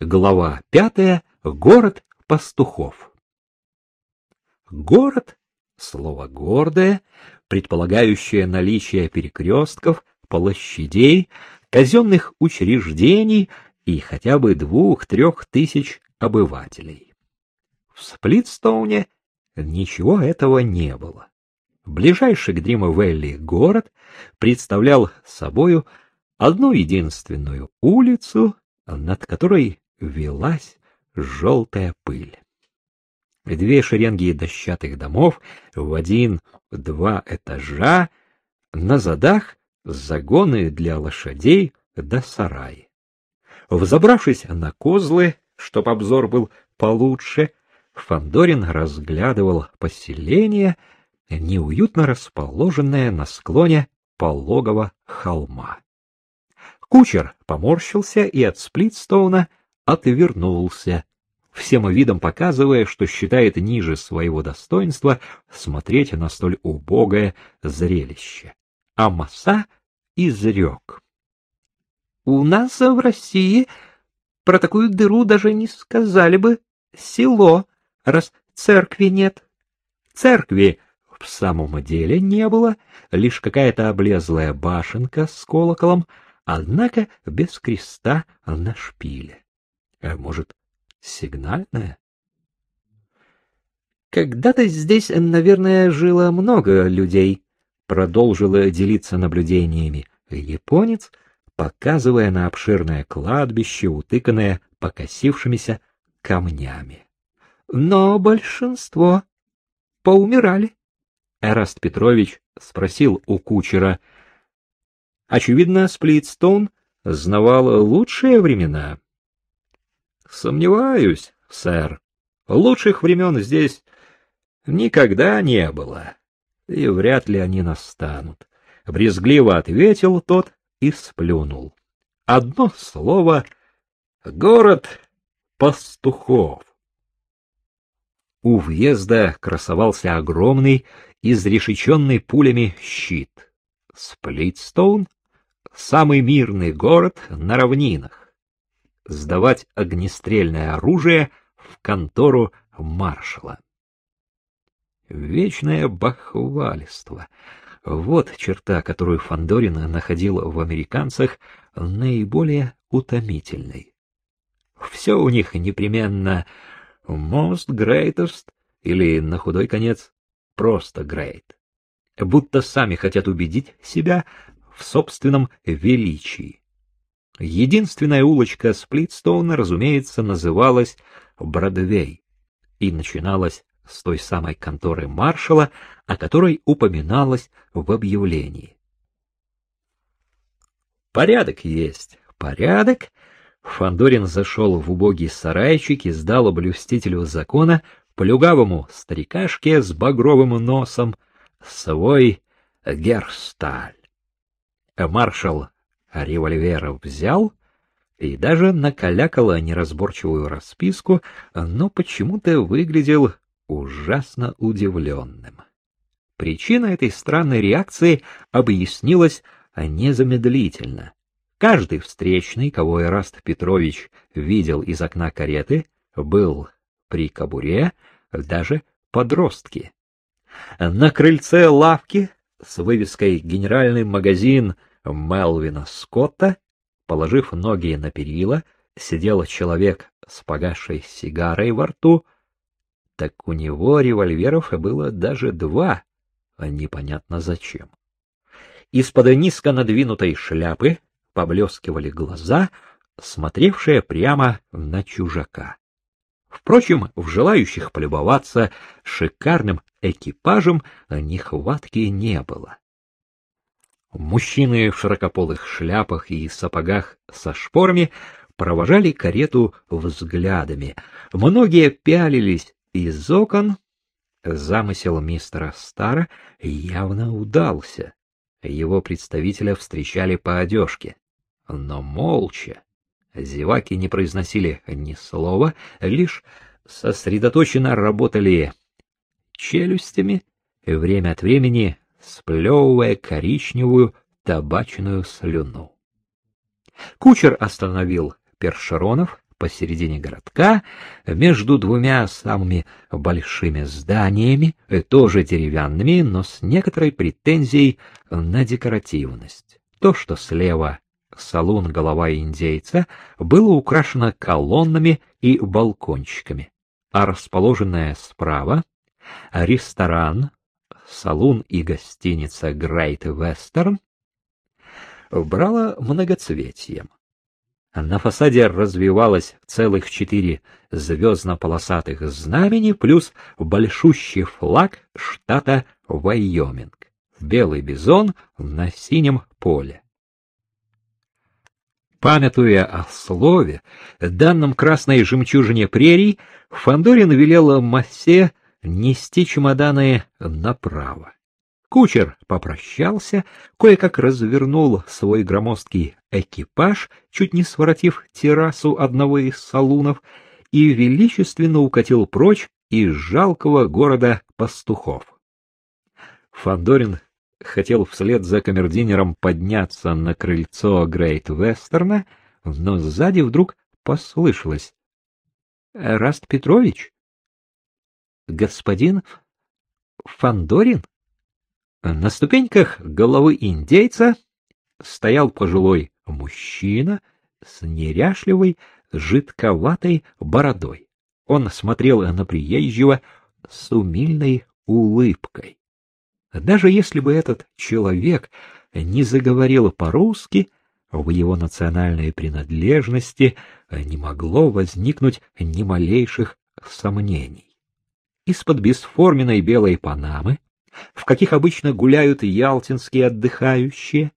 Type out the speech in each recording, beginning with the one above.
Глава пятая. Город пастухов. Город — слово гордое, предполагающее наличие перекрестков, площадей, казенных учреждений и хотя бы двух-трех тысяч обывателей. В Сплитстоуне ничего этого не было. Ближайший к Дрима-Вэлли город представлял собою одну единственную улицу, над которой велась желтая пыль. Две шеренги дощатых домов в один-два этажа, на задах загоны для лошадей до сараи. Взобравшись на козлы, чтоб обзор был получше, Фандорин разглядывал поселение, неуютно расположенное на склоне пологого холма. Кучер поморщился и от Сплитстоуна отвернулся, всем видом показывая, что считает ниже своего достоинства смотреть на столь убогое зрелище. А Маса изрек. — У нас в России про такую дыру даже не сказали бы село, раз церкви нет. Церкви в самом деле не было, лишь какая-то облезлая башенка с колоколом, однако без креста на шпиле. А может, сигнальная? Когда-то здесь, наверное, жило много людей, продолжила делиться наблюдениями японец, показывая на обширное кладбище, утыканное покосившимися камнями. Но большинство поумирали. Эраст Петрович спросил у кучера, Очевидно, Сплитстоун знавал лучшие времена. Сомневаюсь, сэр. Лучших времен здесь никогда не было, и вряд ли они настанут. Брезгливо ответил тот и сплюнул. Одно слово — город пастухов. У въезда красовался огромный, изрешеченный пулями щит. Сплитстоун самый мирный город на равнинах. Сдавать огнестрельное оружие в контору маршала. Вечное бахвалиство. Вот черта, которую Фандорин находил в американцах наиболее утомительной. Все у них непременно most greatest или, на худой конец, просто great. Будто сами хотят убедить себя, в собственном величии. Единственная улочка Сплитстоуна, разумеется, называлась Бродвей и начиналась с той самой конторы маршала, о которой упоминалось в объявлении. Порядок есть, порядок. Фандорин зашел в убогий сарайчик и сдал блюстителю закона, плюгавому старикашке с багровым носом, свой герсталь. Маршал револьвер взял и даже накалякал неразборчивую расписку, но почему-то выглядел ужасно удивленным. Причина этой странной реакции объяснилась незамедлительно. Каждый встречный, кого Эраст Петрович видел из окна кареты, был при кобуре, даже подростки. На крыльце лавки с вывеской «Генеральный магазин» Мелвина Скотта, положив ноги на перила, сидел человек с погасшей сигарой во рту. Так у него револьверов было даже два, а непонятно зачем. Из-под низко надвинутой шляпы поблескивали глаза, смотревшие прямо на чужака. Впрочем, в желающих полюбоваться шикарным экипажем нехватки не было. Мужчины в широкополых шляпах и сапогах со шпорами провожали карету взглядами. Многие пялились из окон. Замысел мистера Стара явно удался. Его представителя встречали по одежке, но молча. Зеваки не произносили ни слова, лишь сосредоточенно работали челюстями, время от времени сплевывая коричневую табачную слюну. Кучер остановил першеронов, посередине городка, между двумя самыми большими зданиями, э, тоже деревянными, но с некоторой претензией на декоративность. То, что слева салон «Голова индейца» было украшено колоннами и балкончиками, а расположенное справа — ресторан, салон и гостиница «Грейт Вестерн» брала многоцветием. На фасаде развивалось целых четыре звездно-полосатых знамени плюс большущий флаг штата Вайоминг, белый бизон на синем поле. Памятуя о слове, данном красной жемчужине прерий, Фандорин велел Массе нести чемоданы направо. Кучер попрощался, кое-как развернул свой громоздкий экипаж, чуть не своротив террасу одного из салунов, и величественно укатил прочь из жалкого города пастухов. Фандорин хотел вслед за камердинером подняться на крыльцо Грейт Вестерна, но сзади вдруг послышалось. — Раст Петрович? — Господин Фандорин? На ступеньках головы индейца стоял пожилой мужчина с неряшливой, жидковатой бородой. Он смотрел на приезжего с умильной улыбкой. Даже если бы этот человек не заговорил по-русски, в его национальной принадлежности не могло возникнуть ни малейших сомнений. Из-под бесформенной белой панамы в каких обычно гуляют ялтинские отдыхающие,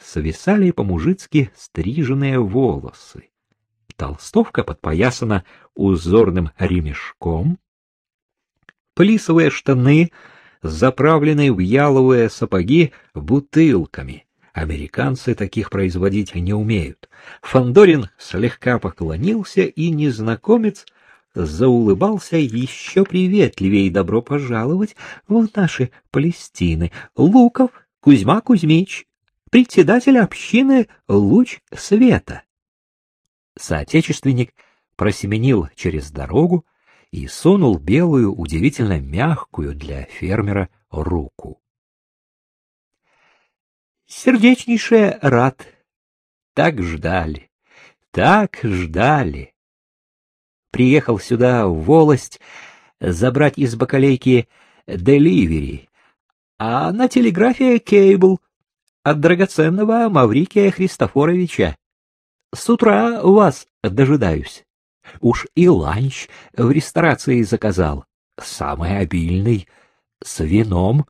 свисали по-мужицки стриженные волосы. Толстовка подпоясана узорным ремешком, плисовые штаны, заправленные в яловые сапоги бутылками. Американцы таких производить не умеют. Фандорин слегка поклонился, и незнакомец заулыбался еще приветливее добро пожаловать в наши Палестины. Луков Кузьма Кузьмич, председатель общины «Луч света». Соотечественник просеменил через дорогу и сунул белую, удивительно мягкую для фермера руку. Сердечнейшее рад. Так ждали, так ждали приехал сюда в волость забрать из бакалейки деливери, а на телеграфе кейбл от драгоценного Маврикия Христофоровича. С утра вас дожидаюсь. Уж и ланч в ресторации заказал, самый обильный, с вином,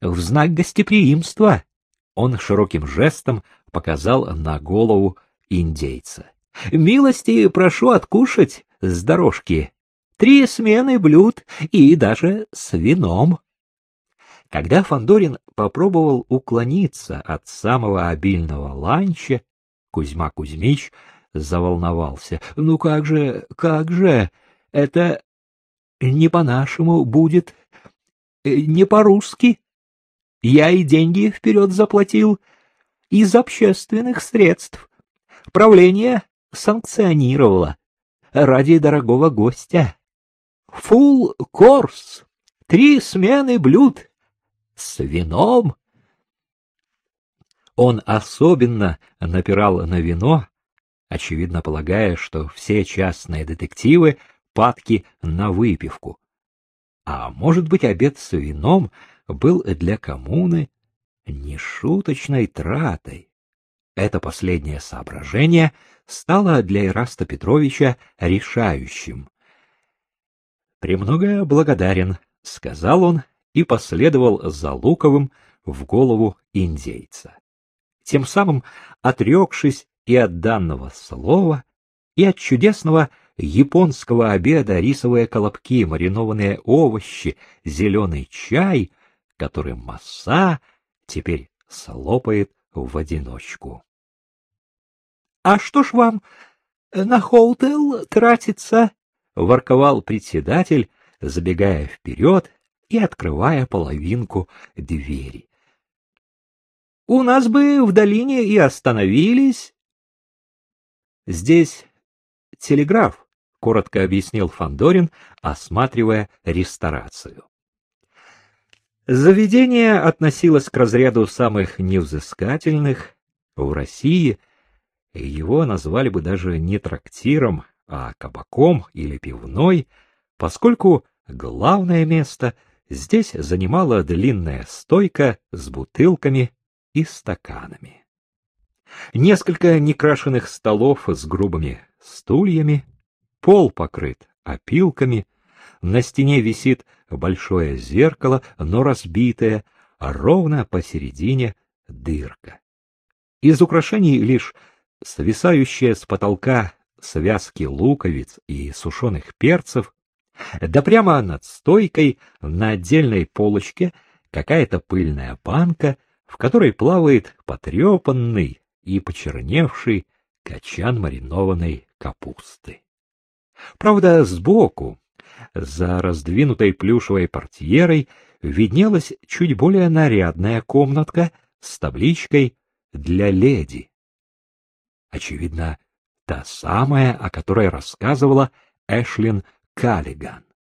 в знак гостеприимства. Он широким жестом показал на голову индейца. Милости прошу откушать с дорожки. Три смены блюд и даже с вином. Когда Фандорин попробовал уклониться от самого обильного ланча, Кузьма Кузьмич заволновался. Ну как же, как же, это не по-нашему будет, не по-русски. Я и деньги вперед заплатил из общественных средств. Правление санкционировало ради дорогого гостя. Фул корс, три смены блюд с вином. Он особенно напирал на вино, очевидно полагая, что все частные детективы падки на выпивку. А может быть, обед с вином был для коммуны нешуточной тратой. Это последнее соображение стало для Ираста Петровича решающим. «Премного благодарен», — сказал он и последовал за Луковым в голову индейца. Тем самым отрекшись и от данного слова, и от чудесного японского обеда рисовые колобки, маринованные овощи, зеленый чай, который масса теперь слопает в одиночку. — А что ж вам на хоутел тратится? — ворковал председатель, забегая вперед и открывая половинку двери. — У нас бы в долине и остановились. Здесь телеграф, — коротко объяснил Фандорин, осматривая ресторацию. Заведение относилось к разряду самых невзыскательных. В России его назвали бы даже не трактиром, а кабаком или пивной, поскольку главное место здесь занимала длинная стойка с бутылками и стаканами. Несколько некрашенных столов с грубыми стульями, пол покрыт опилками, на стене висит большое зеркало, но разбитое, а ровно посередине дырка. Из украшений лишь свисающая с потолка связки луковиц и сушеных перцев, да прямо над стойкой на отдельной полочке какая-то пыльная банка, в которой плавает потрепанный и почерневший качан маринованной капусты. Правда, сбоку, за раздвинутой плюшевой портьерой, виднелась чуть более нарядная комнатка с табличкой «Для леди». Очевидно, та самая, о которой рассказывала Эшлин Каллиган.